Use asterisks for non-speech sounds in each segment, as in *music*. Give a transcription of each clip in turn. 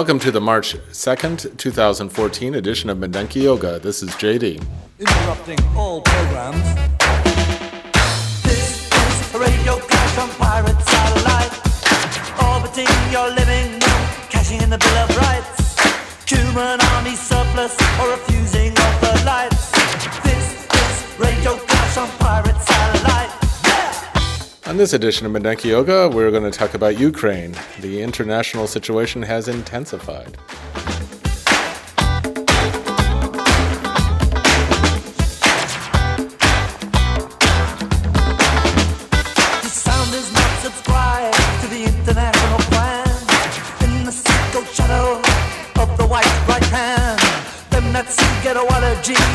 Welcome to the March 2nd, 2014 edition of Mindenki Joga. This is JD. Interrupting all programs. This is radio clash on pirate satellite. Orbiting your living room, cashing in the Bill of Rights. Human army surplus or refusing of the lights. On this edition of Mindenki Joga, we're going to talk about Ukraine. The international situation has intensified.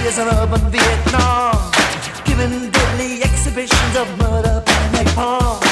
Is an urban Vietnam, giving deadly exhibitions of murder and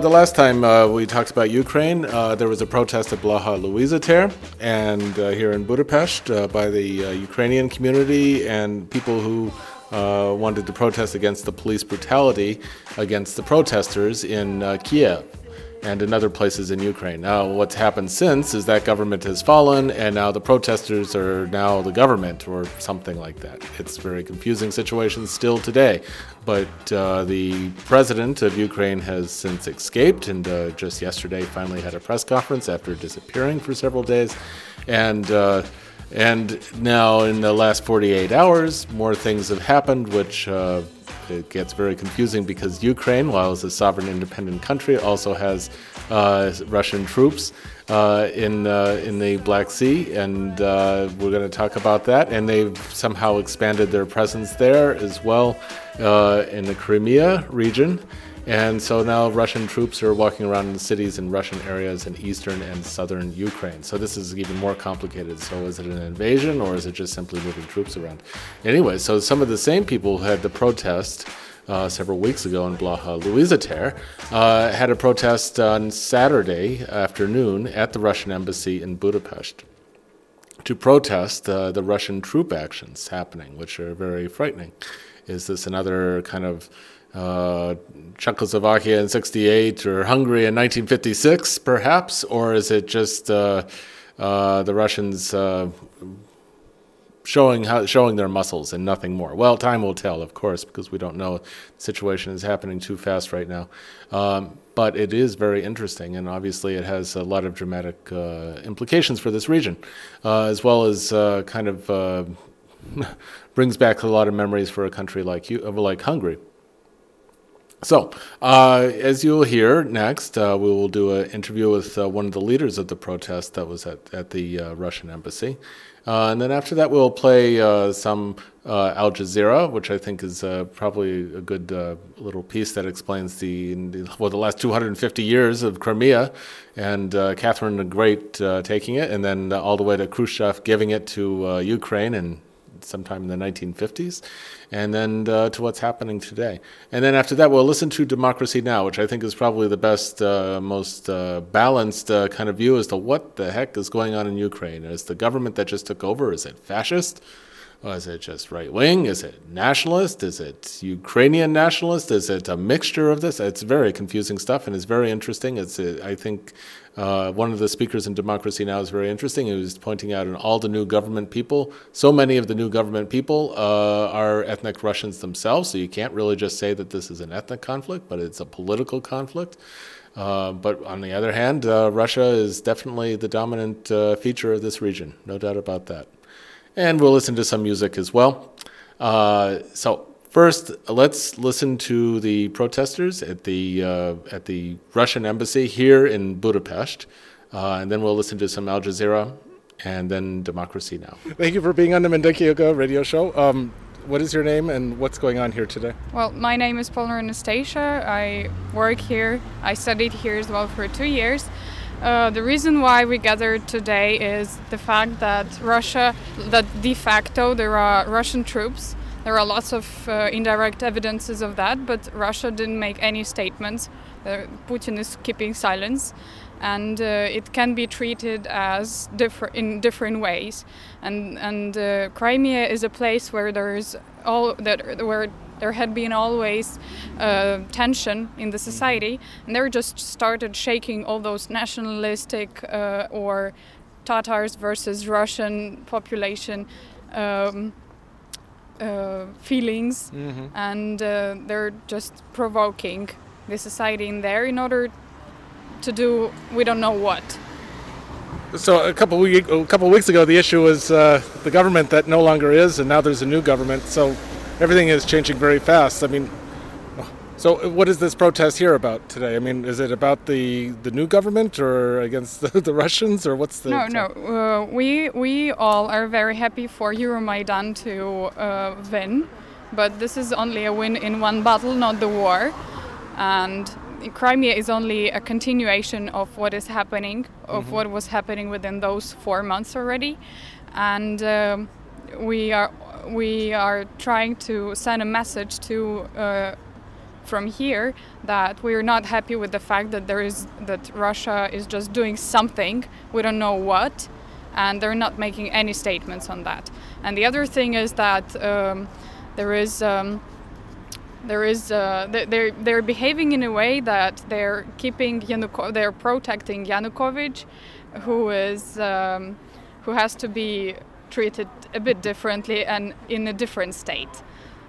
the last time uh, we talked about Ukraine, uh, there was a protest at Blaha Lujza Tér and uh, here in Budapest uh, by the uh, Ukrainian community and people who wanted to protest against the police brutality against the protesters in Kiev and in other places in Ukraine. Now, what's happened since is that government has fallen, and now the protesters are now the government, or something like that. It's very confusing situation still today. But uh, the president of Ukraine has since escaped, and uh, just yesterday finally had a press conference after disappearing for several days. And uh, and now, in the last 48 hours, more things have happened, which uh, it gets very confusing because Ukraine, while it's a sovereign independent country, also has uh, Russian troops uh, in uh, in the Black Sea, and uh, we're going to talk about that. And they've somehow expanded their presence there as well uh, in the Crimea region. And so now Russian troops are walking around in cities in Russian areas in eastern and southern Ukraine. So this is even more complicated. So is it an invasion or is it just simply moving troops around? Anyway, so some of the same people who had the protest uh, several weeks ago in Blaha Lujza Tér uh, had a protest on Saturday afternoon at the Russian embassy in Budapest to protest uh, the Russian troop actions happening, which are very frightening. Is this another kind of uh, Czechoslovakia in 68 or Hungary in 1956, perhaps? Or is it just uh, uh, the Russians uh, showing how, showing their muscles and nothing more. Well, time will tell, of course, because we don't know. The situation is happening too fast right now. Um, but it is very interesting, and obviously it has a lot of dramatic uh, implications for this region, uh, as well as kind of *laughs* brings back a lot of memories for a country like you, like Hungary. So, uh, as you'll hear next, uh, we will do an interview with uh, one of the leaders of the protest that was at, at the uh, Russian embassy. Uh, and then after that, we'll play uh, some Al Jazeera, which I think is probably a good little piece that explains the, well, the last 250 years of Crimea and Catherine the Great taking it, and then all the way to Khrushchev giving it to Ukraine and sometime in the 1950s, and then uh, to what's happening today. And then after that, we'll listen to Democracy Now!, which I think is probably the best, uh, most uh, balanced uh, kind of view as to what the heck is going on in Ukraine. Is the government that just took over, is it fascist? Or is it just right wing? Is it nationalist? Is it Ukrainian nationalist? Is it a mixture of this? It's very confusing stuff, and it's very interesting. It's uh, I think uh, one of the speakers in Democracy Now! is very interesting. He was pointing out in all the new government people, so many of the new government people uh, are ethnic Russians themselves, so you can't really just say that this is an ethnic conflict, but it's a political conflict. Uh, but on the other hand, uh, Russia is definitely the dominant uh, feature of this region, no doubt about that. And we'll listen to some music as well. Uh, so First, let's listen to the protesters at the uh, at the Russian embassy here in Budapest, uh, and then we'll listen to some Al Jazeera, and then Democracy Now. Thank you for being on the Mindenki Joga radio show. Um, what is your name and what's going on here today? Well, my name is Polner Anastasia. I work here. I studied here as well for two years. Uh, the reason why we gathered today is the fact that Russia, that de facto there are Russian troops. There are lots of uh, indirect evidences of that, but Russia didn't make any statements. Uh, Putin is keeping silence, and uh, it can be treated as differ- in different ways. And and uh, Crimea is a place where there is all that where there had been always uh, tension in the society, and they just started shaking all those nationalistic uh, or Tatars versus Russian population. Um, uh, feelings, and uh, they're just provoking the society in there in order to do we don't know what. So a couple week, a couple weeks ago, the issue was uh, the government that no longer is, and now there's a new government. So everything is changing very fast. I mean, so what is this protest here about today? I mean, is it about the the new government or against *laughs* the, the Russians, or what's the? No, no. Uh, we we all are very happy for Euromaidan to uh, win, but this is only a win in one battle, not the war, and Crimea is only a continuation of what is happening, of what was happening within those four months already, and um, we are we are trying to send a message to. Uh, from here that we're not happy with the fact that there is that Russia is just doing something we don't know what and they're not making any statements on that. And the other thing is that um, there is um, there is uh, they- they're they're behaving in a way that they're keeping Yanuko- they're protecting Yanukovych who is um, who has to be treated a bit differently and in a different state.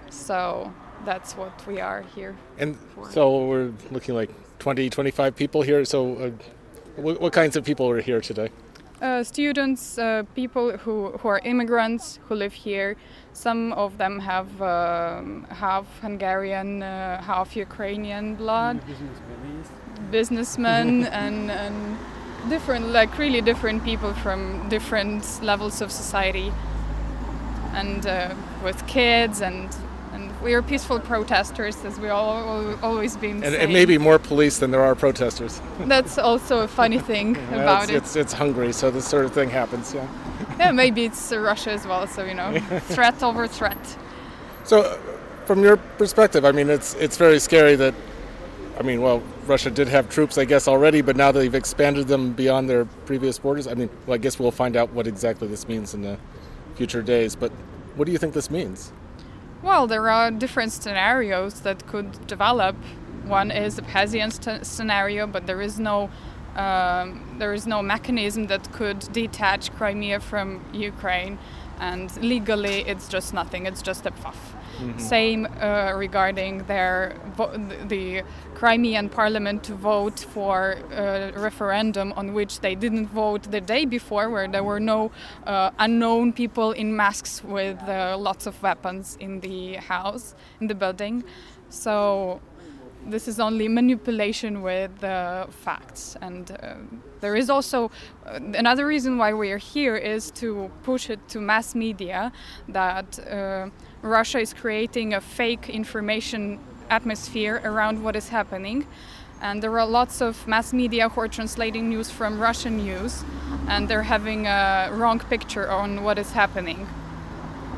So that's what we are here And so we're looking like 20, 25 people here. So uh, what, what kinds of people are here today? Uh, students, uh, people who, who are immigrants who live here. Some of them have um, half Hungarian, uh, half Ukrainian blood. Businessmen *laughs* and, and different, like really different people from different levels of society, and uh, with kids and. We are peaceful protesters, as we all, al- always been And, and maybe more police than there are protesters. *laughs* that's also a funny thing *laughs* Well, about it's, it. It's, it's Hungary, so this sort of thing happens. Yeah. Yeah, maybe it's Russia as well. So you know, *laughs* threat over threat. So, uh, from your perspective, I mean, it's it's very scary that, I mean, well, Russia did have troops, I guess, already, but now they've expanded them beyond their previous borders. I mean, well, I guess we'll find out what exactly this means in the future days. But what do you think this means? Well, there are different scenarios that could develop. One is the Abkhazian st- scenario, but there is no um, there is no mechanism that could detach Crimea from Ukraine, and legally it's just nothing. It's just a puff. Same uh, regarding their vo- the Crimean parliament to vote for a referendum on which they didn't vote the day before, where there were no uh, unknown people in masks with uh, lots of weapons in the house, in the building. So this is only manipulation with uh, facts and uh, there is also uh, another reason why we are here is to push it to mass media that uh, russia is creating a fake information atmosphere around what is happening and there are lots of mass media who are translating news from russian news and they're having a wrong picture on what is happening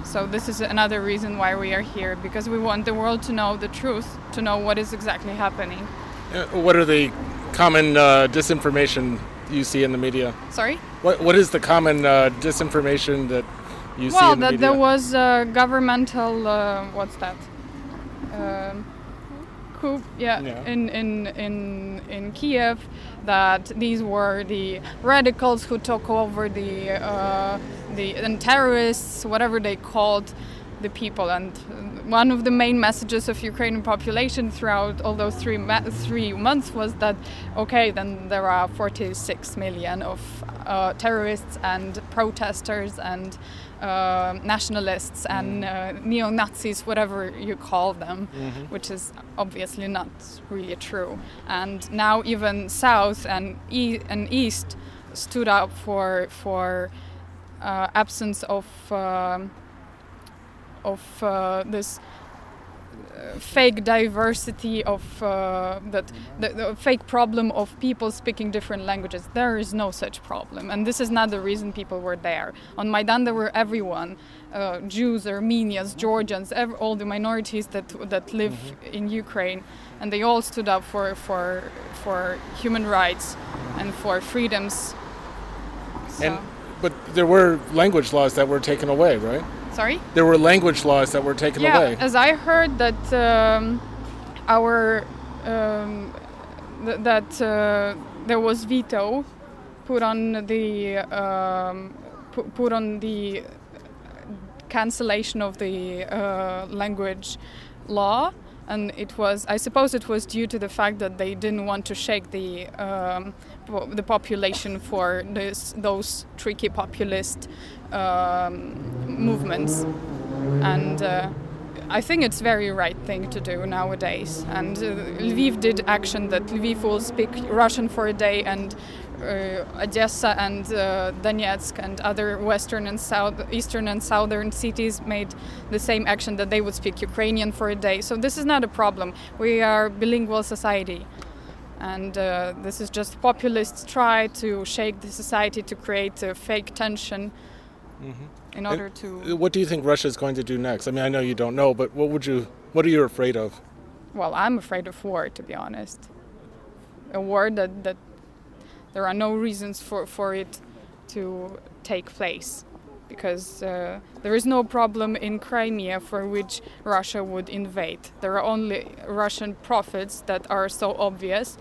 so this is another reason why we are here because we want the world to know the truth, to know what is exactly happening. Uh, What are the common uh, disinformation you see in the media? Sorry? What What is the common uh, disinformation that you see well, in the that media? there was a governmental uh, what's that? Um, coup, yeah, Yeah. in in in in Kiev. That these were the radicals who took over the uh, the and terrorists, whatever they called the people. And one of the main messages of Ukrainian population throughout all those three three months was that okay, then there are 46 million of uh, terrorists and protesters and uh, nationalists and uh, neo Nazis, whatever you call them, which is obviously not really true. And now even South and, e- and East stood up for for uh, absence of. um of uh, this uh, fake diversity of uh, that the, the, fake problem of people speaking different languages. There is no such problem. And this is not the reason people were there. On maidan there were everyone uh, jews armenians georgians all the minorities that that live mm-hmm. in ukraine. And they all stood up for for for human rights and for freedoms. So. and but there were language laws that were taken away right Sorry? There were language laws that were taken yeah, away. as I heard that um, our um, th- that uh, there was veto put on the um, pu- put on the cancellation of the uh, language law and it was i suppose it was due to the fact that they didn't want to shake the um, po- the population for this, those tricky populist movements and uh, I think it's very right thing to do nowadays. And uh, Lviv did action that Lviv will speak Russian for a day, and uh, Odessa and uh, Donetsk and other western and south, eastern and southern cities made the same action that they would speak Ukrainian for a day. So this is not a problem. We are bilingual society. And uh, this is just populists try to shake the society to create a fake tension mm-hmm. in order and to. What do you think Russia is going to do next? I mean, I know you don't know, but what would you? What are you afraid of? Well, I'm afraid of war, to be honest. A war that that there are no reasons for for it to take place because uh, there is no problem in Crimea for which Russia would invade. There are only Russian profits that are so obvious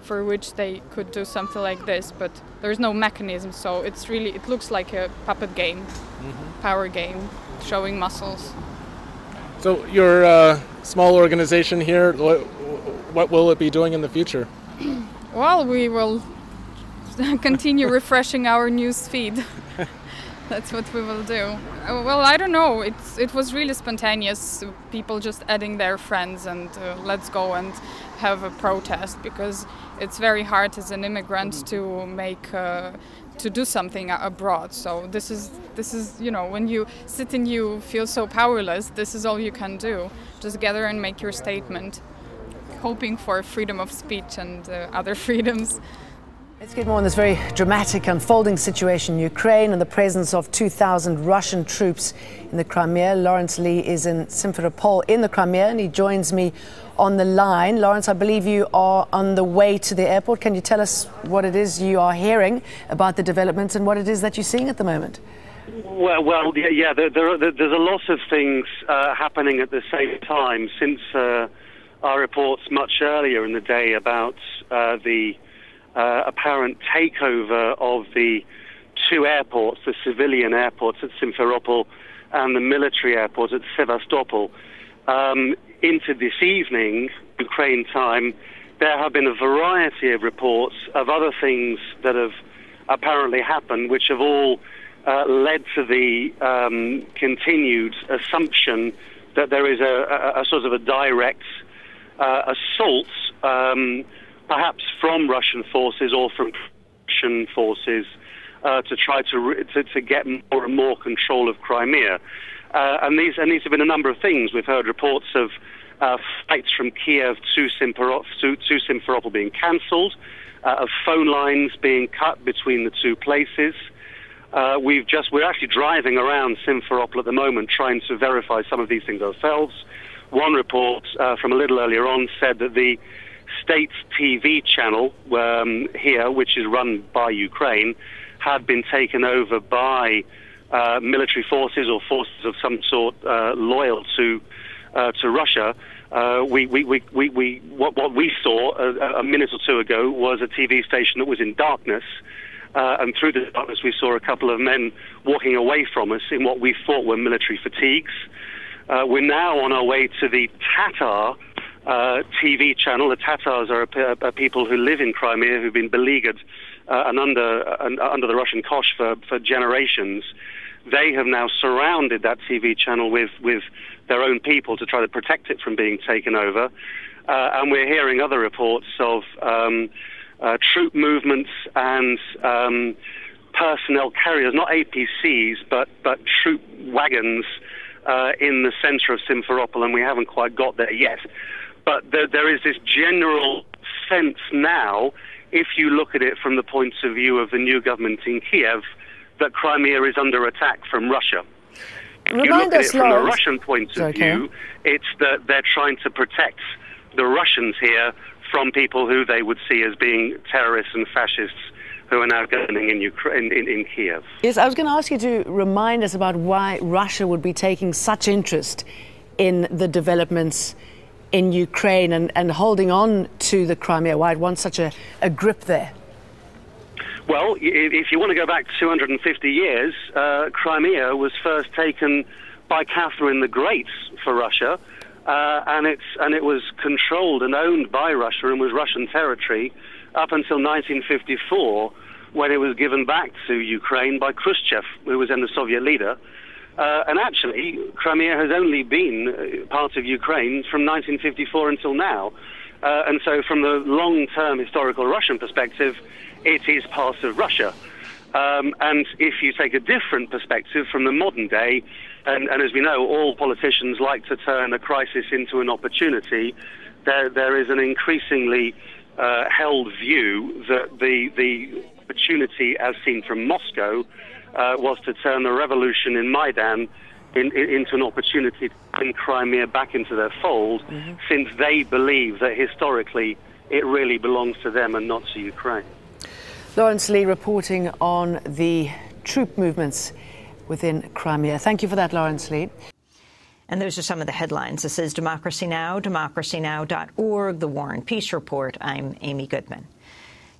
for which they could do something like this, but there's no mechanism, so it's really it looks like a puppet game, mm-hmm. power game, showing muscles. So your uh, small organization here, what, what will it be doing in the future? *clears throat* well, we will *laughs* continue refreshing our news feed. *laughs* That's what we will do. Uh, well, I don't know. It's it was really spontaneous. People just adding their friends and uh, let's go and have a protest because it's very hard as an immigrant to make uh, to do something abroad. So this is this is you know when you sit and you feel so powerless, this is all you can do. Just gather and make your statement, hoping for freedom of speech and uh, other *laughs* freedoms. Let's get more on this very dramatic unfolding situation in Ukraine and the presence of 2,000 Russian troops in the Crimea. Lawrence Lee is in Simferopol in the Crimea and he joins me on the line. Lawrence, I believe you are on the way to the airport. Can you tell us what it is you are hearing about the developments and what it is that you're seeing at the moment? Well, well, yeah, yeah there, there, there's a lot of things uh, happening at the same time since uh, our reports much earlier in the day about uh, the uh, apparent takeover of the two airports, the civilian airports at Simferopol and the military airport at Sevastopol. Um, into this evening, Ukraine time, there have been a variety of reports of other things that have apparently happened, which have all uh, led to the um, continued assumption that there is a, a, a sort of a direct uh, assault um, perhaps from Russian forces or from Russian forces uh, to try to, to, to get more and more control of Crimea. Uh, and these and these have been a number of things. We've heard reports of uh, flights from Kiev to, Simferopol, to, to Simferopol being cancelled, uh, of phone lines being cut between the two places. Uh, we've just we're actually driving around Simferopol at the moment, trying to verify some of these things ourselves. One report uh, from a little earlier on said that the state TV channel um, here, which is run by Ukraine, had been taken over by uh, military forces or forces of some sort uh, loyal to uh, to Russia. Uh, we, we, we, we, we, what, what we saw a, a, minute or two ago was a TV station that was in darkness. Uh, and through the darkness, we saw a couple of men walking away from us in what we thought were military fatigues. Uh, we're now on our way to the Tatar uh, TV channel. The Tatars are a, a, people who live in Crimea who've been beleaguered uh, and under uh, under the Russian Kosh for, for generations. They have now surrounded that TV channel with with their own people to try to protect it from being taken over. Uh, and we're hearing other reports of um, uh, troop movements and um, personnel carriers, not APCs, but but troop wagons uh, in the center of Simferopol, and we haven't quite got there yet. But there, there is this general sense now, if you look at it from the point of view of the new government in Kiev, that Crimea is under attack from Russia. If you Remind look at us, it from a Russian point of view, it's that they're trying to protect the Russians here from people who they would see as being terrorists and fascists who are now governing in, Ukraine, in, in Kiev. Yes, I was going to ask you to remind us about why Russia would be taking such interest in the developments in Ukraine and, and holding on to the Crimea, why it wants such a, a grip there. Well, if you want to go back 250 years, uh, Crimea was first taken by Catherine the Great for Russia, uh, and it's and it was controlled and owned by Russia and was Russian territory up until 1954, when it was given back to Ukraine by Khrushchev, who was then the Soviet leader. Uh, and actually, Crimea has only been uh, part of Ukraine from 1954 until now. Uh, and so, from the long term historical Russian perspective, it is part of Russia. Um, and if you take a different perspective from the modern day, and, and as we know, all politicians like to turn a crisis into an opportunity, there, there is an increasingly uh, held view that the, the opportunity, as seen from Moscow, uh, was to turn the revolution in Maidan in, in, into an opportunity to bring Crimea back into their fold, since they believe that historically it really belongs to them and not to Ukraine. Lawrence Lee reporting on the troop movements within Crimea. Thank you for that, Lawrence Lee. And those are some of the headlines. This is Democracy Now!, democracynow.org, The War and Peace Report. I'm Amy Goodman.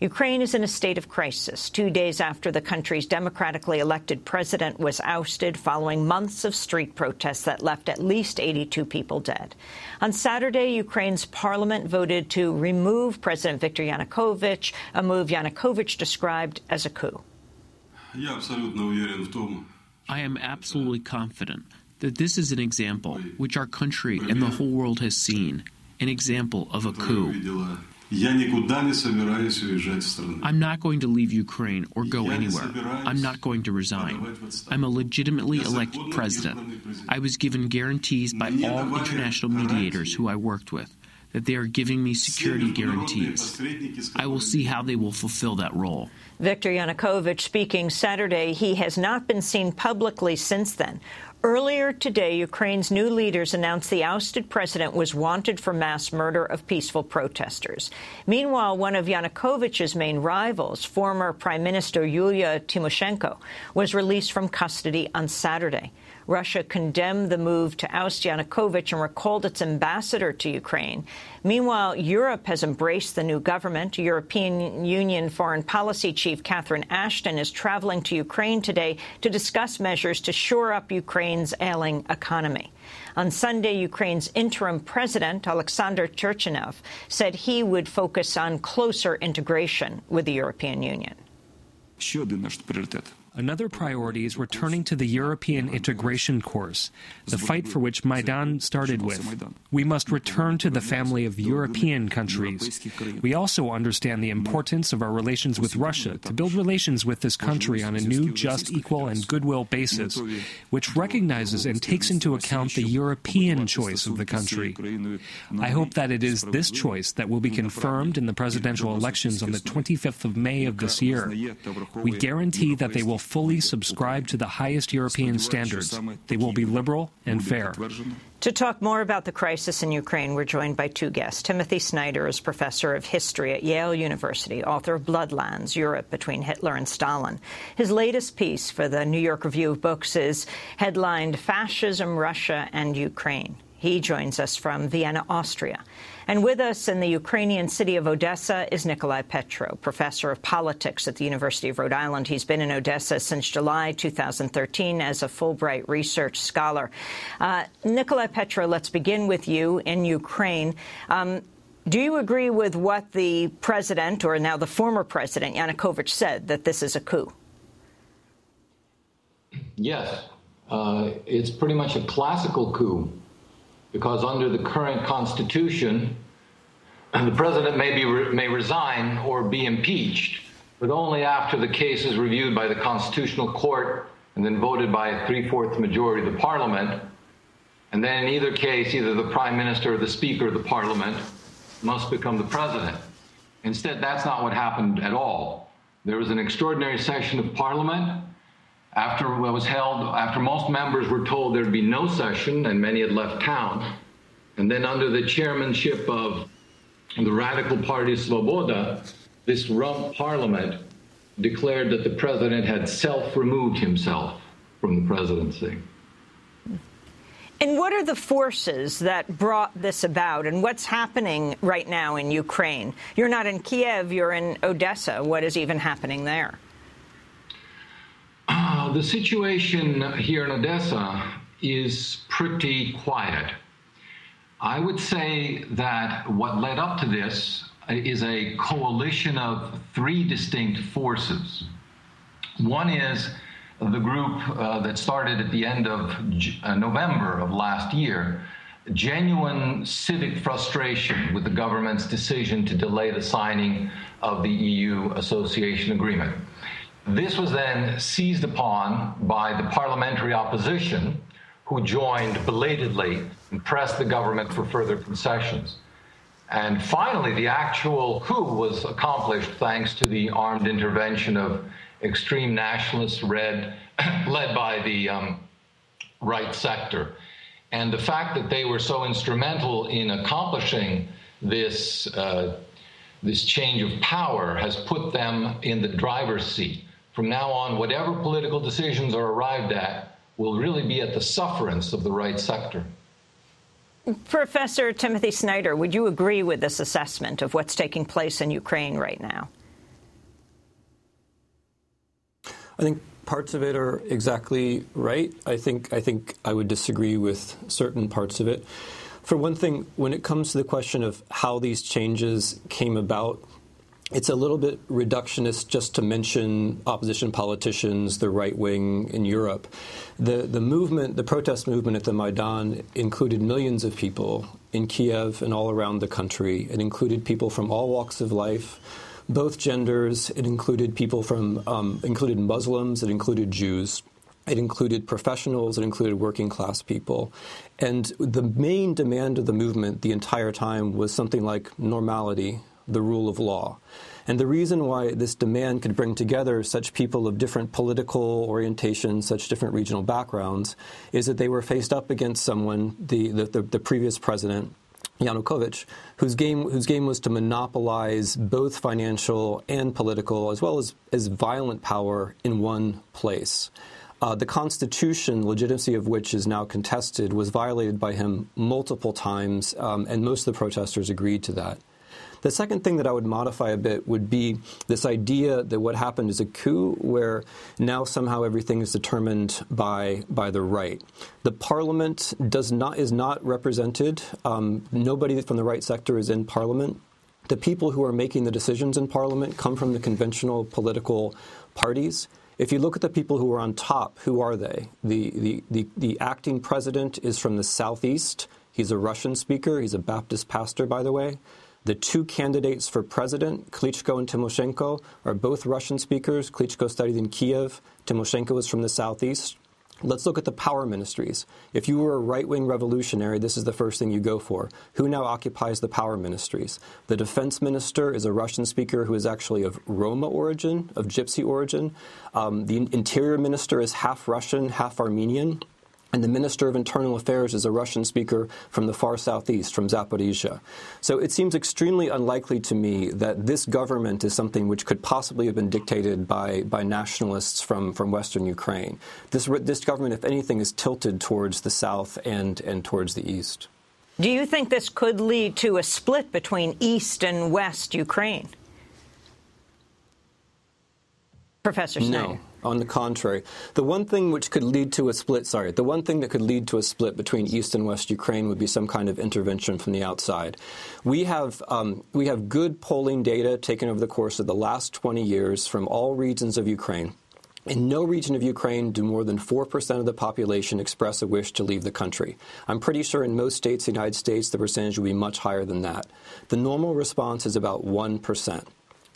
Ukraine is in a state of crisis, two days after the country's democratically elected president was ousted following months of street protests that left at least 82 people dead. On Saturday, Ukraine's parliament voted to remove President Viktor Yanukovych, a move Yanukovych described as a coup. I am absolutely confident that this is an example which our country and the whole world has seen, an example of a coup. увидела. Я никуда не собираюсь уезжать из страны. I'm not going to leave Ukraine or go anywhere. I'm not going to resign. I'm a legitimately elected president. I was given guarantees by all international mediators who I worked with that they are giving me security guarantees. I will see how they will fulfill that role. Viktor Yanukovych speaking Saturday. He has not been seen publicly since then. Earlier today, Ukraine's new leaders announced the ousted president was wanted for mass murder of peaceful protesters. Meanwhile, one of Yanukovych's main rivals, former Prime Minister Yulia Tymoshenko, was released from custody on Saturday. Russia condemned the move to oust Yanukovych and recalled its ambassador to Ukraine. Meanwhile, Europe has embraced the new government. European Union Foreign Policy Chief Catherine Ashton is traveling to Ukraine today to discuss measures to shore up Ukraine's ailing economy. On Sunday, Ukraine's interim president, Alexander Turchynov, said he would focus on closer integration with the European Union. Один наш Another priority is returning to the European integration course, the fight for which Maidan started with. We must return to the family of European countries. We also understand the importance of our relations with Russia to build relations with this country on a new, just, equal, and goodwill basis, which recognizes and takes into account the European choice of the country. I hope that it is this choice that will be confirmed in the presidential elections on the 25th of May of this year. We guarantee that they will fully subscribe to the highest European standards. They will be liberal and fair. To talk more about the crisis in Ukraine, we're joined by two guests. Timothy Snyder is professor of history at Yale University, author of Bloodlands, Europe Between Hitler and Stalin. His latest piece for the New York Review of Books is headlined Fascism, Russia and Ukraine. He joins us from Vienna, Austria. And with us in the Ukrainian city of Odessa is Nikolai Petro, professor of politics at the University of Rhode Island. He's been in Odessa since July 2013 as a Fulbright research scholar. Uh, Nikolai Petro, let's begin with you in Ukraine. Um, do you agree with what the president, or now the former president, Yanukovych, said, that this is a coup? Yes. Uh, it's pretty much a classical coup because under the current constitution, the president may, be may resign or be impeached, but only after the case is reviewed by the Constitutional Court and then voted by a three fourths majority of the parliament. And then in either case, either the prime minister or the speaker of the parliament must become the president. Instead, that's not what happened at all. There was an extraordinary session of parliament after what was held, after most members were told there'd be no session and many had left town. And then under the chairmanship of the radical party Svoboda, this rump parliament declared that the president had self-removed himself from the presidency. And what are the forces that brought this about, and what's happening right now in Ukraine? You're not in Kiev, you're in Odessa. What is even happening there? The situation here in Odessa is pretty quiet. I would say that what led up to this is a coalition of three distinct forces. One is the group uh, that started at the end of uh, November of last year, genuine civic frustration with the government's decision to delay the signing of the EU association agreement. This was then seized upon by the parliamentary opposition, who joined belatedly and pressed the government for further concessions. And finally, the actual coup was accomplished thanks to the armed intervention of extreme nationalists read, *clears throat* led by the um, right sector. And the fact that they were so instrumental in accomplishing this, uh, this change of power has put them in the driver's seat. From now on, whatever political decisions are arrived at will really be at the sufferance of the right sector. Professor Timothy Snyder, would you agree with this assessment of what's taking place in Ukraine right now? I think parts of it are exactly right. I think I think I would disagree with certain parts of it. For one thing, when it comes to the question of how these changes came about, it's a little bit reductionist just to mention opposition politicians, the right wing in Europe. The the movement, the protest movement at the Maidan included millions of people in Kiev and all around the country. It included people from all walks of life both genders. It included people from, um, included Muslims, it included Jews. It included professionals, it included working class people. And the main demand of the movement the entire time was something like normality, the rule of law. And the reason why this demand could bring together such people of different political orientations, such different regional backgrounds, is that they were faced up against someone, the, the, the, previous president, Yanukovych, whose game whose game was to monopolize both financial and political, as well as, as violent power in one place. Uh, the Constitution, legitimacy of which is now contested, was violated by him multiple times, um, and most of the protesters agreed to that. The second thing that I would modify a bit would be this idea that what happened is a coup where now somehow everything is determined by by the right. The parliament does not is not represented. Um, nobody from the right sector is in parliament. The people who are making the decisions in parliament come from the conventional political parties. If you look at the people who are on top, who are they? The, the, the, the, acting president is from the southeast. He's a Russian speaker. He's a Baptist pastor, by the way. The two candidates for president, Klitschko and Tymoshenko, are both Russian speakers. Klitschko studied in Kiev. Tymoshenko is from the southeast. Let's look at the power ministries. If you were a right wing revolutionary, this is the first thing you go for. Who now occupies the power ministries? The defense minister is a Russian speaker who is actually of Roma origin, of Gypsy origin. Um, the interior minister is half Russian, half Armenian. And the Minister of Internal Affairs is a Russian speaker from the far southeast, from Zaporizhia. So it seems extremely unlikely to me that this government is something which could possibly have been dictated by, by nationalists from, from Western Ukraine. This, this government, if anything, is tilted towards the south and, and towards the east. Do you think this could lead to a split between east and west Ukraine? Professor Snyder. No. On the contrary, the one thing which could lead to a split, sorry, the one thing that could lead to a split between East and West Ukraine would be some kind of intervention from the outside. We have, um, we have good polling data taken over the course of the last 20 years from all regions of Ukraine. In no region of Ukraine do more than 4% of the population express a wish to leave the country. I'm pretty sure in most states in the United States the percentage would be much higher than that. The normal response is about 1%.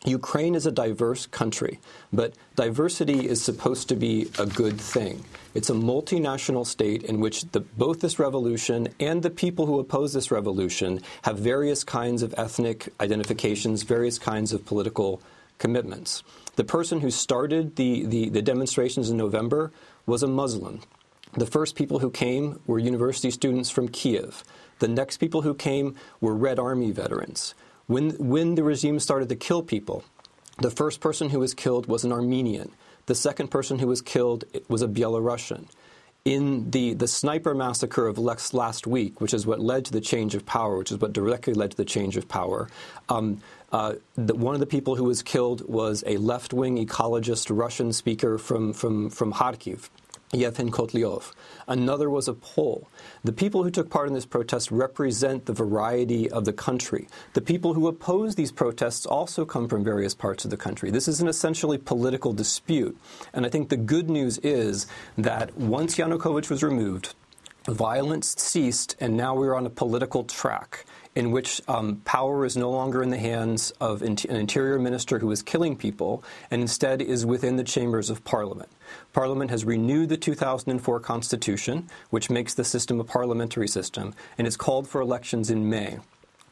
Ukraine is a diverse country, but diversity is supposed to be a good thing. It's a multinational state in which the, both this revolution and the people who oppose this revolution have various kinds of ethnic identifications, various kinds of political commitments. The person who started the, the, the demonstrations in November was a Muslim. The first people who came were university students from Kiev. The next people who came were Red Army veterans. When, when the regime started to kill people, the first person who was killed was an Armenian. The second person who was killed was a Belarusian. In the, the sniper massacre of Lex last week, which is what led to the change of power, which is what directly led to the change of power, um, uh, the, one of the people who was killed was a left wing ecologist Russian speaker from, from, from Kharkiv. Yevhen Kotlyar. Another was a Pole. The people who took part in this protest represent the variety of the country. The people who oppose these protests also come from various parts of the country. This is an essentially political dispute. And I think the good news is that once Yanukovych was removed, violence ceased, and now we're on a political track in which um, power is no longer in the hands of an interior minister who is killing people and instead is within the chambers of parliament. Parliament has renewed the 2004 Constitution, which makes the system a parliamentary system, and it's called for elections in May.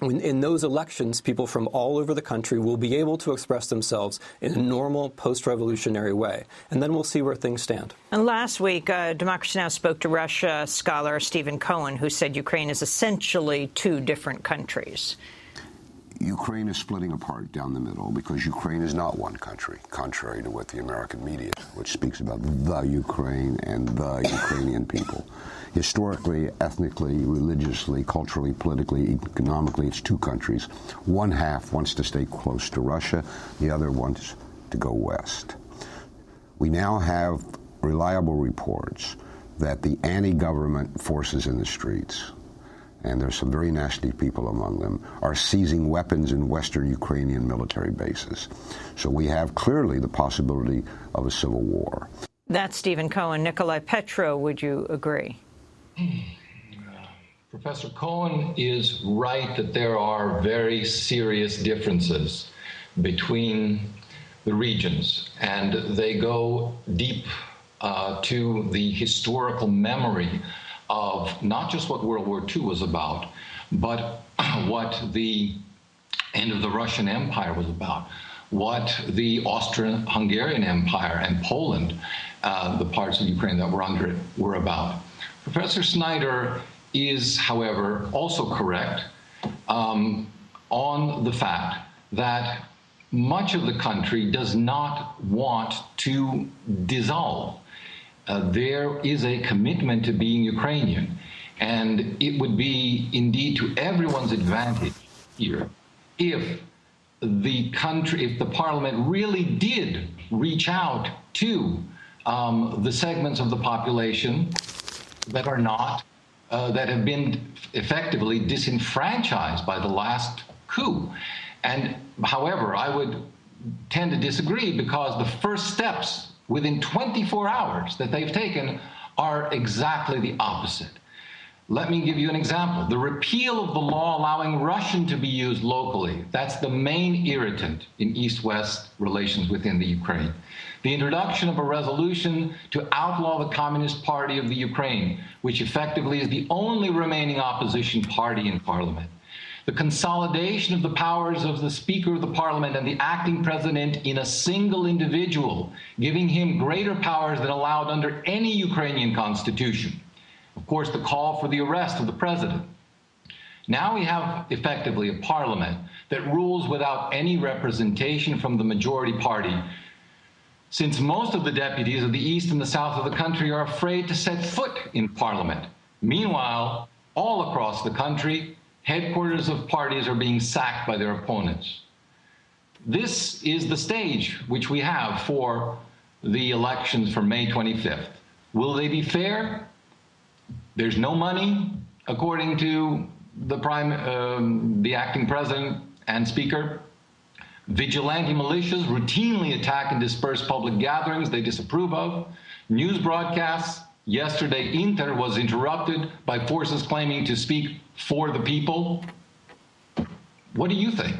In those elections, people from all over the country will be able to express themselves in a normal post-revolutionary way. And then we'll see where things stand. And last week, uh, Democracy Now! spoke to Russia scholar Stephen Cohen, who said Ukraine is essentially two different countries. Ukraine is splitting apart down the middle because Ukraine is not one country, contrary to what the American media, which speaks about the Ukraine and the Ukrainian people. Historically, ethnically, religiously, culturally, politically, economically, it's two countries. One half wants to stay close to Russia, the other wants to go west. We now have reliable reports that the anti government forces in the streets, and there's some very nasty people among them, are seizing weapons in western Ukrainian military bases. So we have clearly the possibility of a civil war. That's Stephen Cohen. Nikolai Petro, would you agree? *sighs* Professor Cohen is right that there are very serious differences between the regions, and they go deep uh, to the historical memory of not just what World War II was about, but *clears throat* what the end of the Russian Empire was about, what the Austrian Hungarian Empire and Poland, uh, the parts of Ukraine that were under it, were about. Professor Snyder is, however, also correct um, on the fact that much of the country does not want to dissolve there is a commitment to being Ukrainian. And it would be indeed to everyone's advantage here if the country, if the parliament really did reach out to um, the segments of the population that are not, uh, that have been effectively disenfranchised by the last coup. And however, I would tend to disagree because the first steps within 24 hours that they've taken are exactly the opposite. Let me give you an example. The repeal of the law allowing Russian to be used locally, that's the main irritant in East West relations within the Ukraine. The introduction of a resolution to outlaw the Communist Party of the Ukraine, which effectively is the only remaining opposition party in parliament the consolidation of the powers of the Speaker of the Parliament and the acting president in a single individual, giving him greater powers than allowed under any Ukrainian constitution. Of course, the call for the arrest of the president. Now we have effectively a parliament that rules without any representation from the majority party, since most of the deputies of the east and the south of the country are afraid to set foot in parliament. Meanwhile, all across the country, headquarters of parties are being sacked by their opponents. This is the stage which we have for the elections for May 25th. Will they be fair? There's no money, according to the prime, um, the acting president and speaker. Vigilante militias routinely attack and disperse public gatherings they disapprove of. News broadcasts Yesterday, Inter was interrupted by forces claiming to speak for the people. What do you think?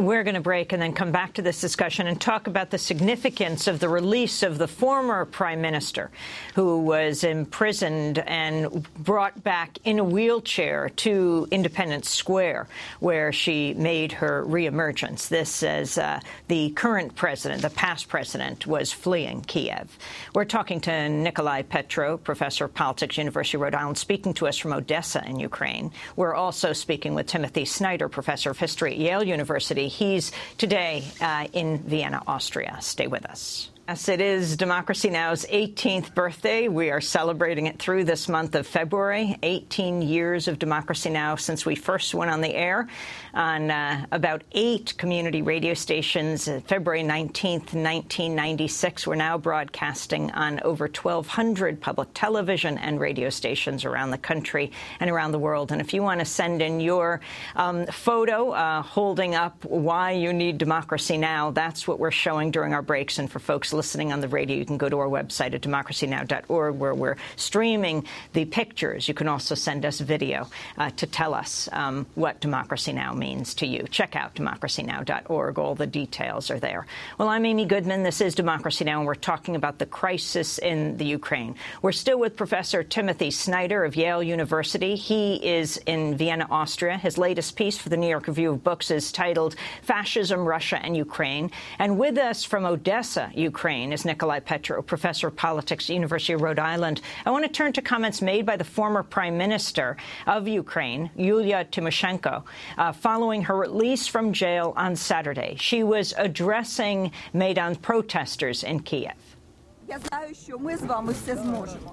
We're going to break and then come back to this discussion and talk about the significance of the release of the former prime minister who was imprisoned and brought back in a wheelchair to Independence Square, where she made her reemergence. This as uh, the current president, the past president, was fleeing Kiev. We're talking to Nikolai Petro, professor of politics, University of Rhode Island, speaking to us from Odessa in Ukraine. We're also speaking with Timothy Snyder, professor of history at Yale University. He's today uh, in Vienna, Austria. Stay with us. Yes, it is Democracy Now!'s 18th birthday. We are celebrating it through this month of February. 18 years of Democracy Now! since we first went on the air on uh, about eight community radio stations. Uh, February 19th, 1996. We're now broadcasting on over 1,200 public television and radio stations around the country and around the world. And if you want to send in your um, photo uh, holding up why you need Democracy Now!, that's what we're showing during our breaks. And for folks listening on the radio, you can go to our website at democracynow.org where we're streaming the pictures. You can also send us video uh, to tell us um, what Democracy Now! means to you. Check out democracynow.org. All the details are there. Well, I'm Amy Goodman. This is Democracy Now! and we're talking about the crisis in the Ukraine. We're still with Professor Timothy Snyder of Yale University. He is in Vienna, Austria. His latest piece for the New York Review of Books is titled Fascism, Russia and Ukraine. And with us from Odessa, Ukraine, Ukraine is Nikolai Petro, professor of politics at University of Rhode Island. I want to turn to comments made by the former prime minister of Ukraine, Yulia Tymoshenko, uh, following her release from jail on Saturday. She was addressing Maidan protesters in Kiev.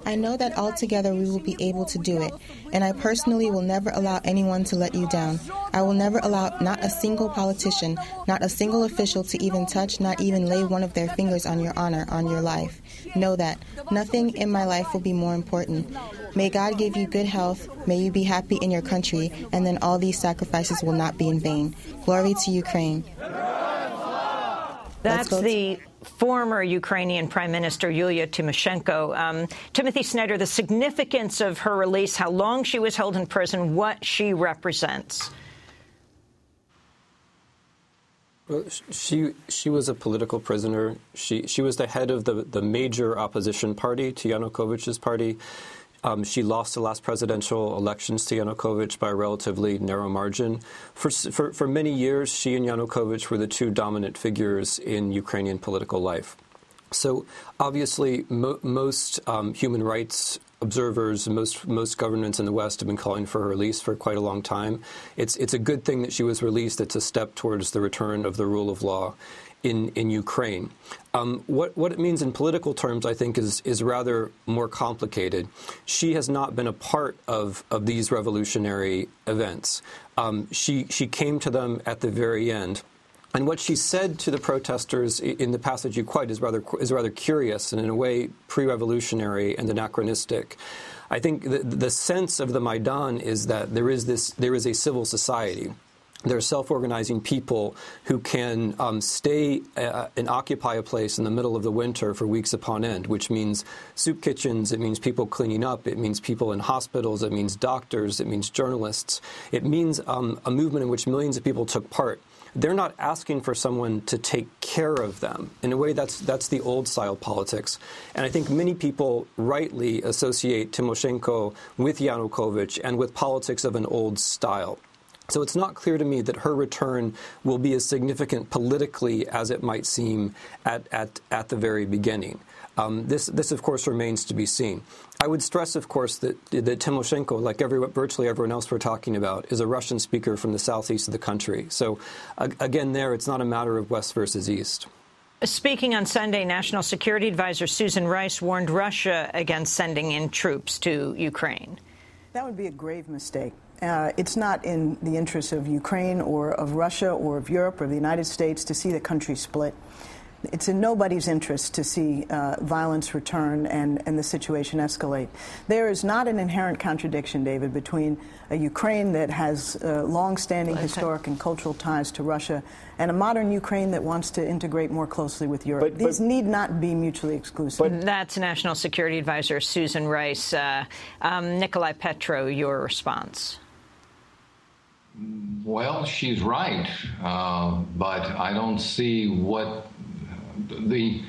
I know that all together we will be able to do it, and I personally will never allow anyone to let you down. I will never allow not a single politician, not a single official to even touch, not even lay one of their fingers on your honor, on your life. Know that nothing in my life will be more important. May God give you good health, may you be happy in your country, and then all these sacrifices will not be in vain. Glory to Ukraine. That's the former Ukrainian Prime Minister Yulia Tymoshenko. Um, Timothy Snyder, the significance of her release, how long she was held in prison, what she represents. Well, she she was a political prisoner. She she was the head of the the major opposition party to Yanukovych's party. Um, she lost the last presidential elections to Yanukovych by a relatively narrow margin. For, for, for many years, she and Yanukovych were the two dominant figures in Ukrainian political life. So obviously, mo- most um, human rights observers, most most governments in the West have been calling for her release for quite a long time. It's it's a good thing that she was released. It's a step towards the return of the rule of law in, in Ukraine. Um, what, what it means in political terms, I think, is, is rather more complicated. She has not been a part of, of these revolutionary events. Um, she, she came to them at the very end. And what she said to the protesters in the passage you quote is rather, is rather curious and, in a way, pre revolutionary and anachronistic. I think the, the sense of the Maidan is that there is, this, there is a civil society they're self-organizing people who can um, stay uh, and occupy a place in the middle of the winter for weeks upon end, which means soup kitchens, it means people cleaning up, it means people in hospitals, it means doctors, it means journalists. It means um, a movement in which millions of people took part. They're not asking for someone to take care of them. In a way, that's that's the old style politics. And I think many people rightly associate Tymoshenko with Yanukovych and with politics of an old style. So it's not clear to me that her return will be as significant politically as it might seem at, at, at the very beginning. Um, this, this, of course, remains to be seen. I would stress, of course, that, that Tymoshenko, like every, virtually everyone else we're talking about, is a Russian speaker from the southeast of the country. So, uh, again, there, it's not a matter of West versus East. Speaking on Sunday, National Security Advisor Susan Rice warned Russia against sending in troops to Ukraine. That would be a grave mistake. Uh, it's not in the interest of Ukraine or of Russia or of Europe or the United States to see the country split. It's in nobody's interest to see uh, violence return and, and the situation escalate. There is not an inherent contradiction, David, between a Ukraine that has uh, long-standing okay. historic and cultural ties to Russia and a modern Ukraine that wants to integrate more closely with Europe. But, but, These need not be mutually exclusive. That's National Security Advisor Susan Rice. Uh, um, Nikolai Petro, your response. Well, she's right, uh, but I don't see what the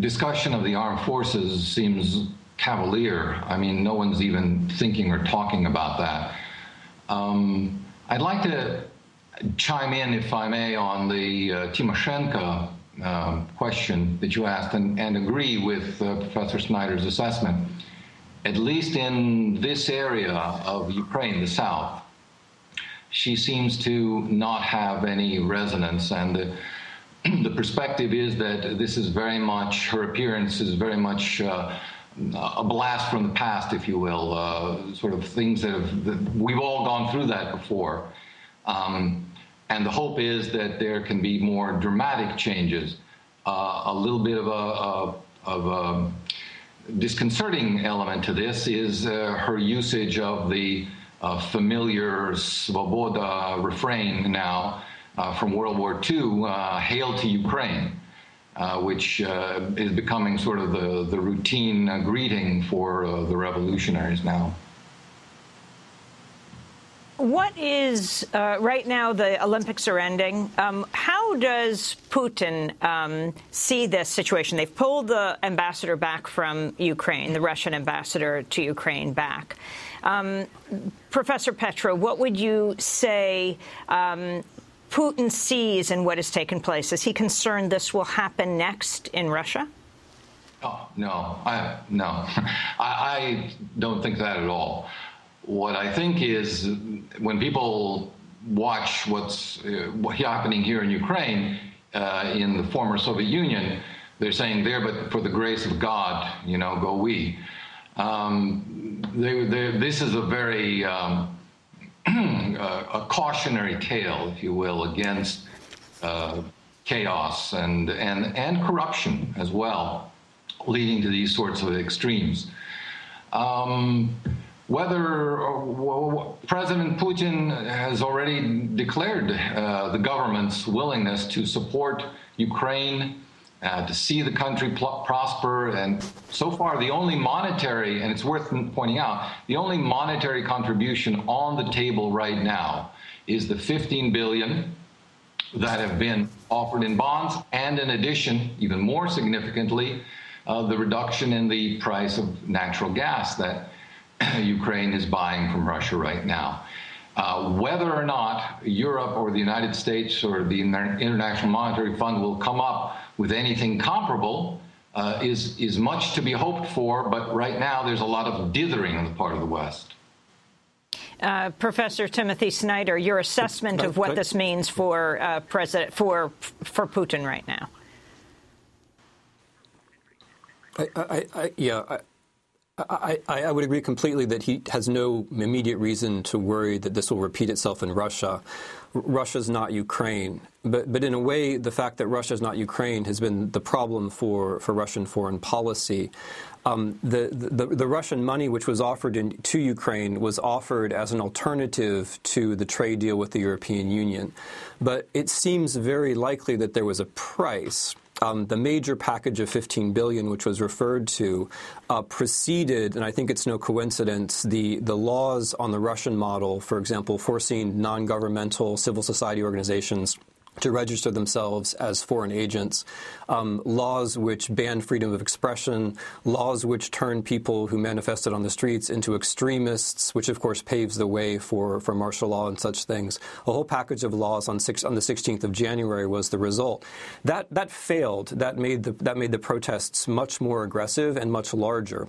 discussion of the armed forces seems cavalier. I mean, no one's even thinking or talking about that. Um, I'd like to chime in, if I may, on the uh, Tymoshenko uh, question that you asked and, and agree with uh, Professor Snyder's assessment. At least in this area of Ukraine, the south, she seems to not have any resonance and the, *clears throat* the perspective is that this is very much her appearance is very much uh, a blast from the past, if you will, uh, sort of things that, have, that, we've all gone through that before. Um, and the hope is that there can be more dramatic changes. Uh, a little bit of a, a of a disconcerting element to this is uh, her usage of the uh, familiar Svoboda refrain now uh, from World War II, uh, "Hail to Ukraine." Uh, which is becoming sort of the, the routine greeting for the revolutionaries now. What is, uh, right now the Olympics are ending, um, how does Putin um, see this situation? They've pulled the ambassador back from Ukraine, the Russian ambassador to Ukraine back. Um, Professor Petro, what would you say um, Putin sees in what has taken place? Is he concerned this will happen next in Russia? Oh, no, I, no, *laughs* I, I don't think that at all. What I think is when people watch what's uh, happening here in Ukraine, uh, in the former Soviet Union, they're saying there, but for the grace of God, you know, go we. Um, they, they, this is a very um, *clears throat* a cautionary tale, if you will, against uh, chaos and, and, and corruption as well, leading to these sorts of extremes. Um, whether uh, President Putin has already declared uh, the government's willingness to support Ukraine, uh, to see the country prosper, and so far the only monetary, and it's worth pointing out, the only monetary contribution on the table right now is the 15 billion that have been offered in bonds, and in addition, even more significantly, uh, the reduction in the price of natural gas that *clears throat* Ukraine is buying from Russia right now. Uh, whether or not Europe or the United States or the International Monetary Fund will come up with anything comparable uh, is, is much to be hoped for, but right now there's a lot of dithering on the part of the West. Uh, Professor Timothy Snyder, your assessment of what this means for uh, President for for Putin right now. I, I, I, yeah, I, I, would agree completely that he has no immediate reason to worry that this will repeat itself in Russia. Russia's not Ukraine. But, but in a way, the fact that Russia is not Ukraine has been the problem for, for Russian foreign policy. Um, the, the, the, Russian money which was offered in, to Ukraine was offered as an alternative to the trade deal with the European Union. But it seems very likely that there was a price um, the major package of 15 billion, which was referred to, uh, preceded, and I think it's no coincidence, the the laws on the Russian model, for example, forcing non-governmental civil society organizations to register themselves as foreign agents, um, laws which ban freedom of expression, laws which turn people who manifested on the streets into extremists, which of course paves the way for, for martial law and such things. A whole package of laws on, six, on the 16th of January was the result. That, that failed. That made, the, that made the protests much more aggressive and much larger.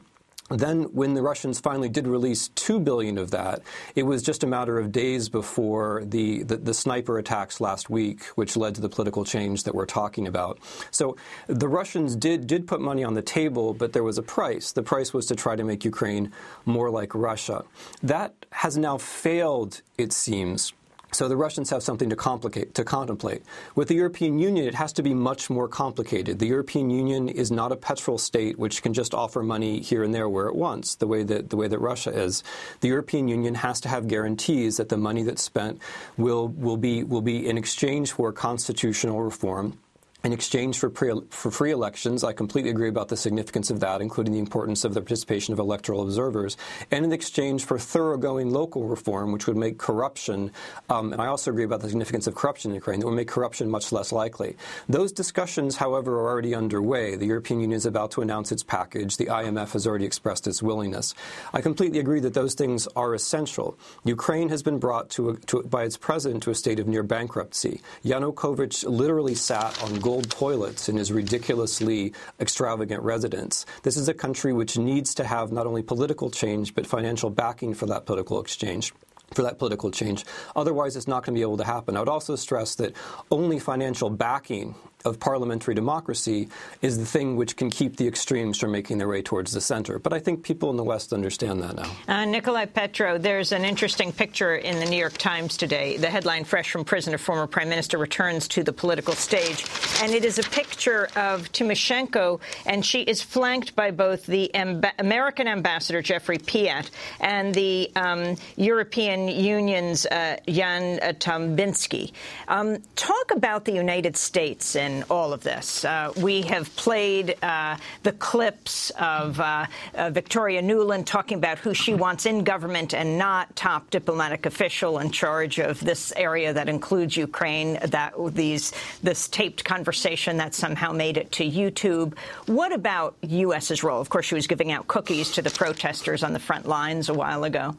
Then, when the Russians finally did release two billion of that, it was just a matter of days before the, the, the, sniper attacks last week, which led to the political change that we're talking about. So the Russians did did put money on the table, but there was a price. The price was to try to make Ukraine more like Russia. That has now failed, it seems. So the Russians have something to complicate to contemplate. With the European Union, it has to be much more complicated. The European Union is not a petrol state which can just offer money here and there where it wants, the way that the way that Russia is. The European Union has to have guarantees that the money that's spent will will be will be in exchange for constitutional reform in exchange for, pre, for free elections, I completely agree about the significance of that, including the importance of the participation of electoral observers, and in exchange for thoroughgoing local reform, which would make corruption, um, and I also agree about the significance of corruption in Ukraine, that would make corruption much less likely. Those discussions, however, are already underway. The European Union is about to announce its package. The IMF has already expressed its willingness. I completely agree that those things are essential. Ukraine has been brought to, a, to by its president to a state of near bankruptcy. Yanukovych literally sat on gold toilets in his ridiculously extravagant residence. This is a country which needs to have not only political change, but financial backing for that political exchange for that political change. Otherwise, it's not going to be able to happen. I would also stress that only financial backing of parliamentary democracy is the thing which can keep the extremes from making their way towards the center. But I think people in the West understand that now. Uh, Nikolai Petro, there's an interesting picture in the New York Times today. The headline, Fresh from Prison, a former prime minister returns to the political stage. And it is a picture of Tymoshenko, and she is flanked by both the amb American ambassador, Jeffrey Pyatt, and the um, European Union's uh, Jan Tombiński. Um, talk about the United States and in all of this. Uh, we have played uh, the clips of uh, uh, Victoria Nuland talking about who she wants in government and not top diplomatic official in charge of this area that includes Ukraine. That these this taped conversation that somehow made it to YouTube. What about U.S.'s role? Of course, she was giving out cookies to the protesters on the front lines a while ago.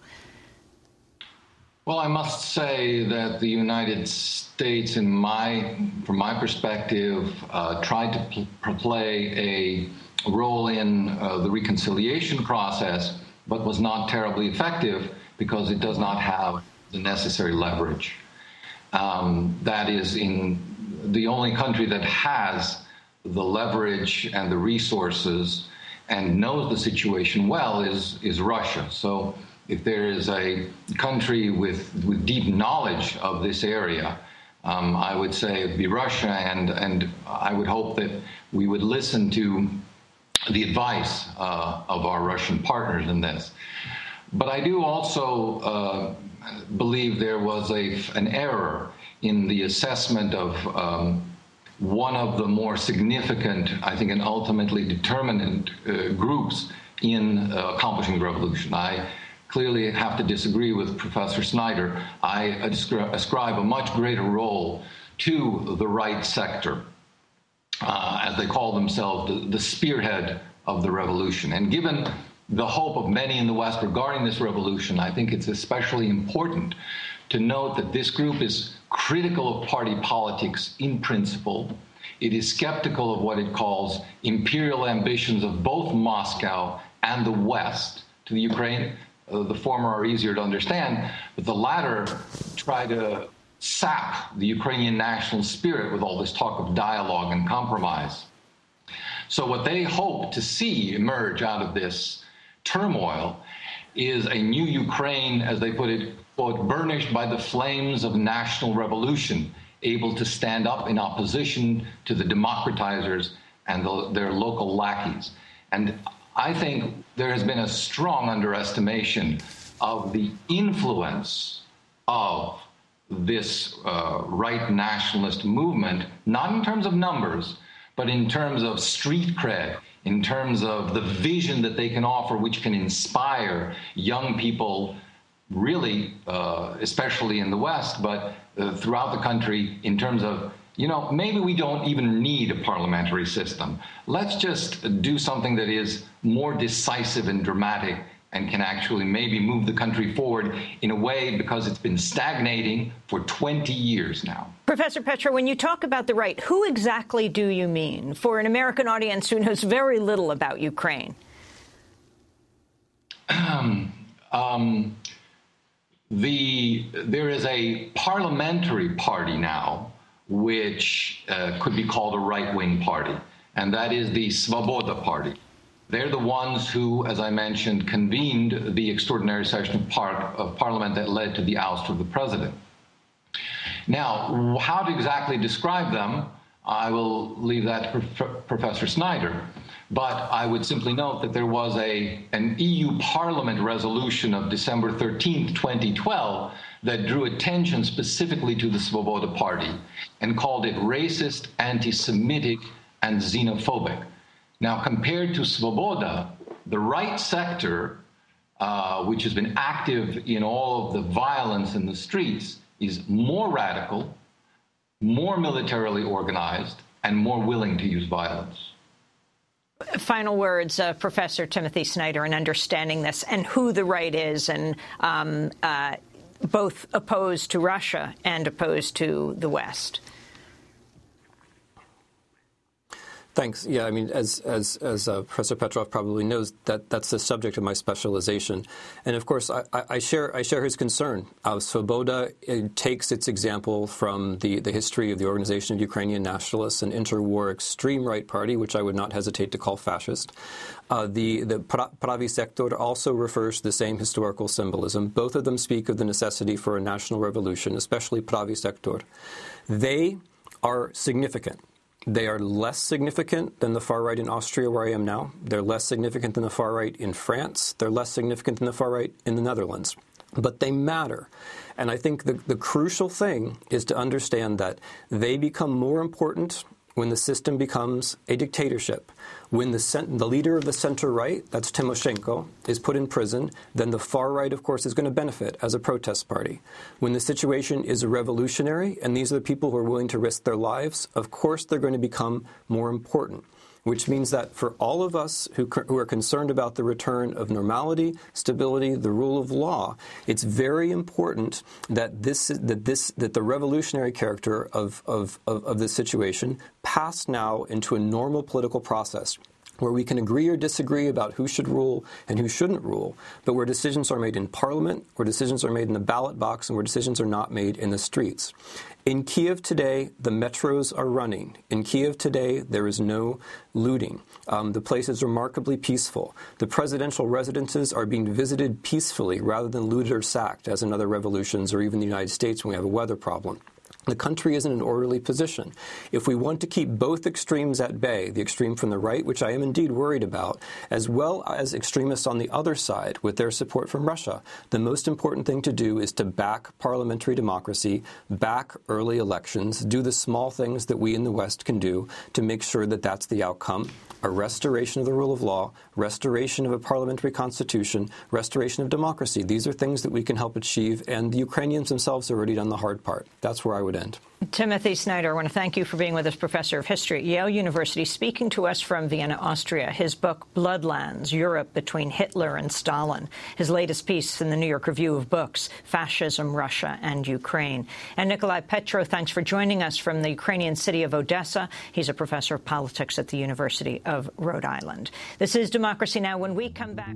Well, I must say that the United States, in my, from my perspective, uh, tried to pl play a role in uh, the reconciliation process, but was not terribly effective because it does not have the necessary leverage. Um, that is, in the only country that has the leverage and the resources and knows the situation well is is Russia. So if there is a country with, with deep knowledge of this area, um, I would say it'd be Russia, and, and I would hope that we would listen to the advice uh, of our Russian partners in this. But I do also uh, believe there was a, an error in the assessment of um, one of the more significant, I think, and ultimately determinant uh, groups in uh, accomplishing the revolution. I clearly have to disagree with Professor Snyder. I ascribe a much greater role to the right sector, uh, as they call themselves, the, the spearhead of the revolution. And given the hope of many in the West regarding this revolution, I think it's especially important to note that this group is critical of party politics in principle. It is skeptical of what it calls imperial ambitions of both Moscow and the West to the Ukraine. Uh, the former are easier to understand, but the latter try to sap the Ukrainian national spirit with all this talk of dialogue and compromise. So, what they hope to see emerge out of this turmoil is a new Ukraine, as they put it, quote, burnished by the flames of national revolution, able to stand up in opposition to the democratizers and the, their local lackeys. And I think there has been a strong underestimation of the influence of this uh, right nationalist movement, not in terms of numbers, but in terms of street cred, in terms of the vision that they can offer, which can inspire young people, really, uh, especially in the West, but uh, throughout the country, in terms of you know, maybe we don't even need a parliamentary system. Let's just do something that is more decisive and dramatic and can actually maybe move the country forward in a way because it's been stagnating for 20 years now. Professor Petro, when you talk about the right, who exactly do you mean for an American audience who knows very little about Ukraine? um, the, there is a parliamentary party now which uh, could be called a right wing party, and that is the Svoboda Party. They're the ones who, as I mentioned, convened the extraordinary session of, par- of parliament that led to the ouster of the president. Now, how to exactly describe them, I will leave that to Prof- Professor Snyder. But I would simply note that there was a, an EU Parliament resolution of December 13, 2012, that drew attention specifically to the Svoboda party and called it racist, anti Semitic, and xenophobic. Now, compared to Svoboda, the right sector, uh, which has been active in all of the violence in the streets, is more radical, more militarily organized, and more willing to use violence. Final words, uh, Professor Timothy Snyder, in understanding this and who the right is, and um, uh, both opposed to Russia and opposed to the West. Thanks. Yeah, I mean, as as as uh, Professor Petrov probably knows, that that's the subject of my specialization, and of course, I, I share I share his concern. Uh, Svoboda it takes its example from the the history of the Organization of Ukrainian Nationalists, an interwar extreme right party, which I would not hesitate to call fascist. Uh, the the Pravy Sektor also refers to the same historical symbolism. Both of them speak of the necessity for a national revolution, especially Pravy Sektor. They are significant they are less significant than the far right in Austria, where I am now. They're less significant than the far right in France. They're less significant than the far right in the Netherlands. But they matter. And I think the, the crucial thing is to understand that they become more important when the system becomes a dictatorship, when the, the leader of the center right, that's Tymoshenko, is put in prison, then the far right, of course, is going to benefit as a protest party. When the situation is revolutionary, and these are the people who are willing to risk their lives, of course they're going to become more important which means that for all of us who, who, are concerned about the return of normality, stability, the rule of law, it's very important that this that this that the revolutionary character of of, of, of this situation pass now into a normal political process where we can agree or disagree about who should rule and who shouldn't rule, but where decisions are made in parliament, where decisions are made in the ballot box, and where decisions are not made in the streets. In Kiev today, the metros are running. In Kiev today, there is no looting. Um, the place is remarkably peaceful. The presidential residences are being visited peacefully rather than looted or sacked, as in other revolutions or even the United States when we have a weather problem the country is in an orderly position. If we want to keep both extremes at bay, the extreme from the right, which I am indeed worried about, as well as extremists on the other side with their support from Russia, the most important thing to do is to back parliamentary democracy, back early elections, do the small things that we in the West can do to make sure that that's the outcome a restoration of the rule of law, restoration of a parliamentary constitution, restoration of democracy. These are things that we can help achieve, and the Ukrainians themselves have already done the hard part. That's where I would end. Timothy Snyder, I want to thank you for being with us, Professor of History at Yale University, speaking to us from Vienna, Austria. His book, Bloodlands, Europe Between Hitler and Stalin. His latest piece in the New York Review of Books, Fascism, Russia and Ukraine. And Nikolai Petrov, thanks for joining us from the Ukrainian city of Odessa. He's a professor of politics at the University of Rhode Island. This is Democracy Now! When we come back...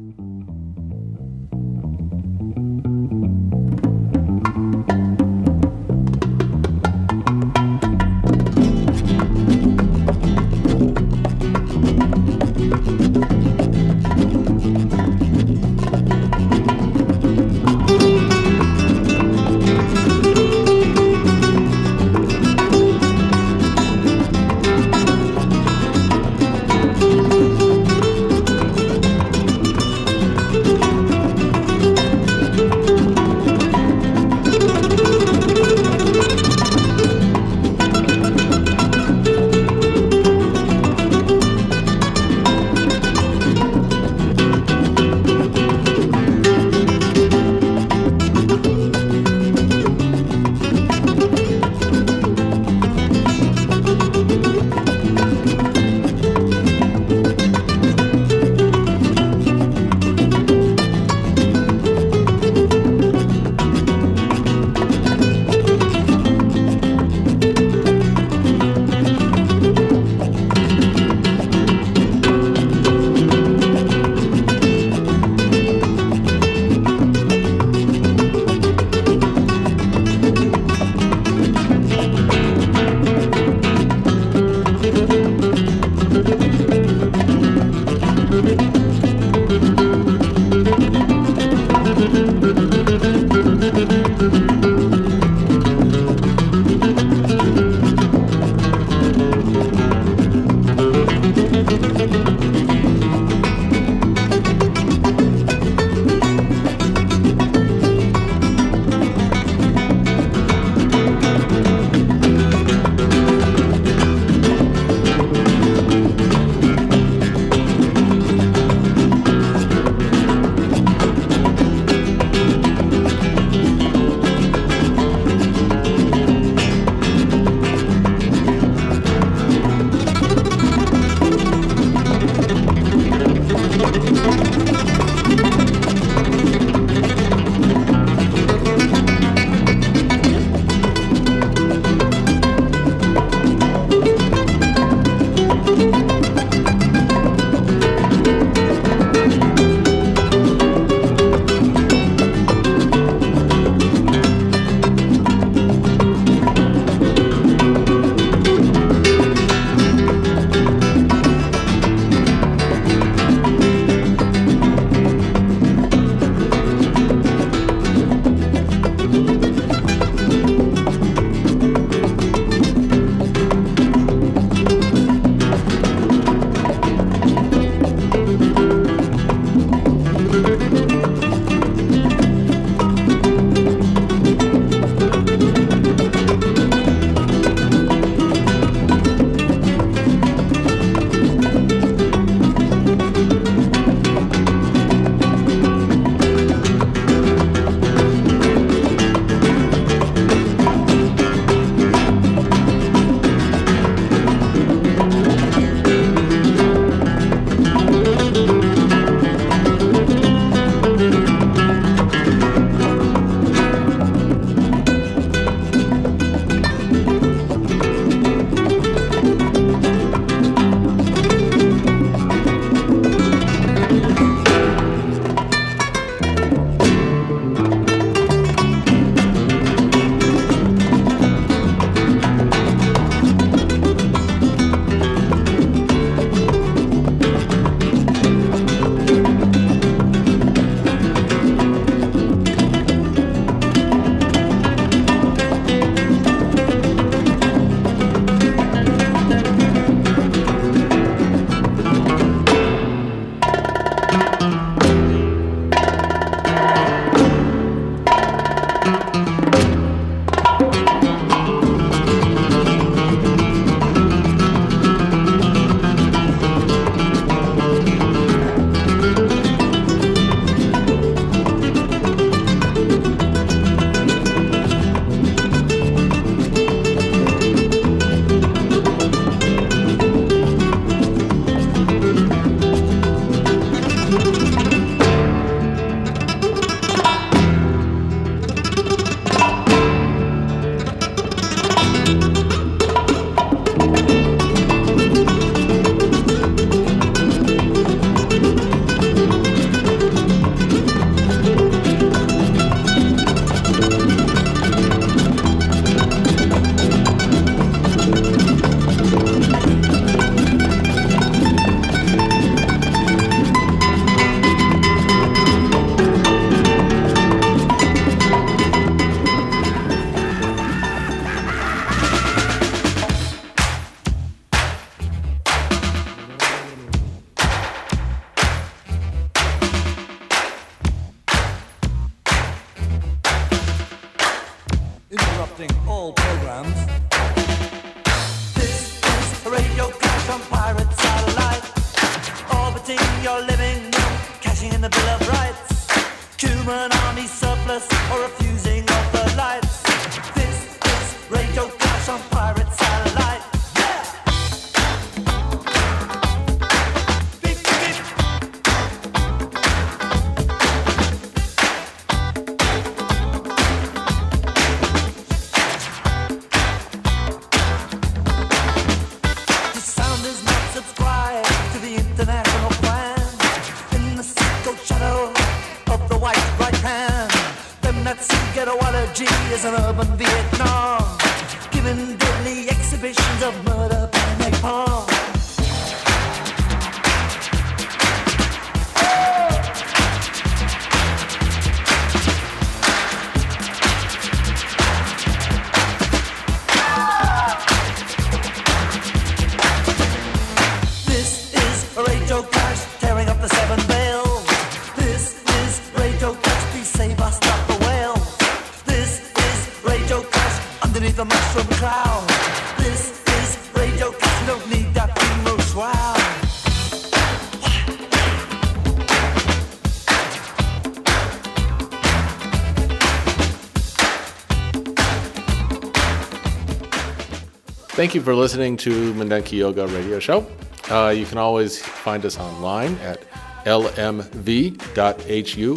Thank you for listening to Mindenki Joga Radio Show. Uh, you can always find us online at lmv.hu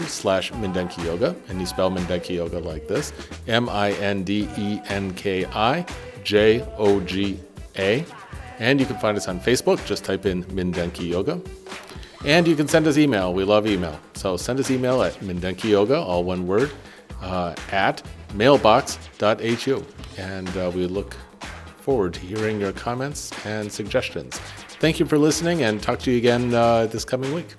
slash Mindenki Joga. And you spell Mindenki Joga like this M I N D E N K I J O G A. And you can find us on Facebook. Just type in Mindenki Joga. And you can send us email. We love email. So send us email at Mindenki Joga, all one word, uh, at mailbox.hu. And uh, we look forward to hearing your comments and suggestions. Thank you for listening and talk to you again uh, this coming week.